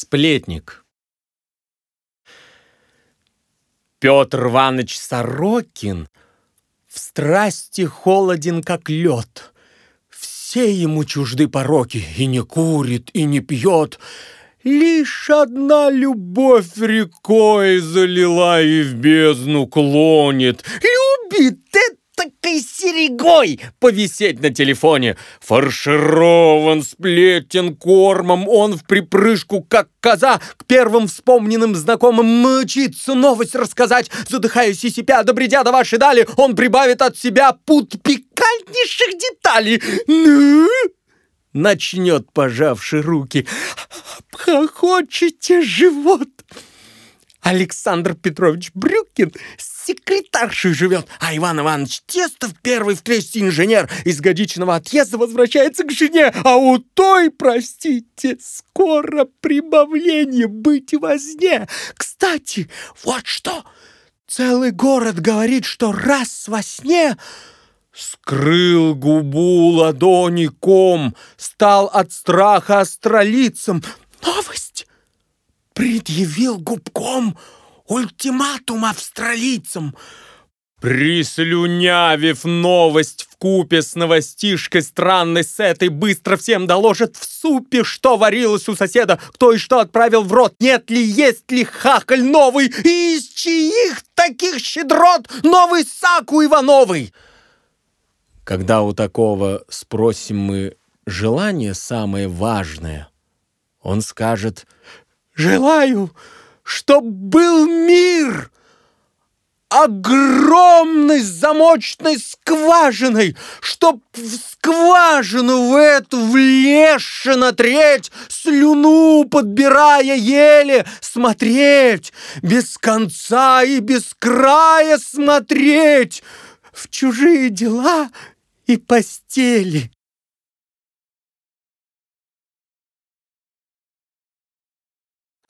Сплетник. Петр Иванович Сорокин в страсти холоден, как лед. Все ему чужды пороки, и не курит, и не пьет. Лишь одна любовь рекой залила и в бездну клонит. Любит такой серегой повисеть на телефоне. Фарширован, сплетен кормом, он в припрыжку, как коза, к первым вспомненным знакомым мчится новость рассказать. Задыхаясь и сипя, добредя до вашей дали, он прибавит от себя пут пикантнейших деталей. Ну? Начнет, пожавши руки. Хохочете живот. Александр Петрович Брюкин с секретаршей живет, а Иван Иванович Тестов, первый в кресте инженер, из годичного отъезда возвращается к жене, а у той, простите, скоро прибавление быть возне. Кстати, вот что, целый город говорит, что раз во сне скрыл губу ладони ком, стал от страха астролицем. Новость! Предъявил губком ультиматум австралийцам. Прислюнявив новость в купе с новостишкой странной с этой, быстро всем доложит в супе, что варилось у соседа, кто и что отправил в рот, нет ли, есть ли хахаль новый, и из чьих таких щедрот новый саку Ивановый. Когда у такого спросим мы желание самое важное, он скажет Желаю, чтоб был мир огромной замочной скважиной, чтоб в скважину в эту влезши треть, слюну подбирая еле, смотреть, без конца и без края смотреть в чужие дела и постели.